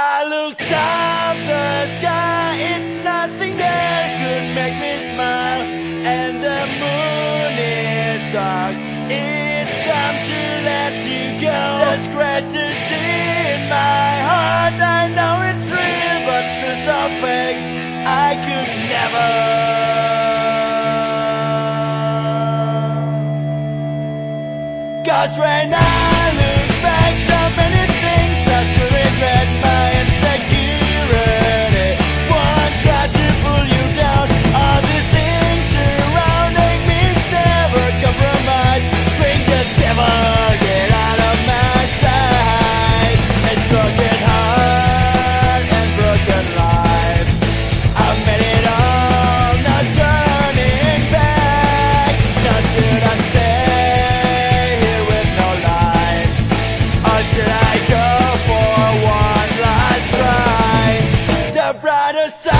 I looked up the sky, it's nothing that could make me smile. And the moon is dark, it's time to let you go. The scratches in my heart, I know it's real, but feels so fake. I could never. Cause right now a brighter side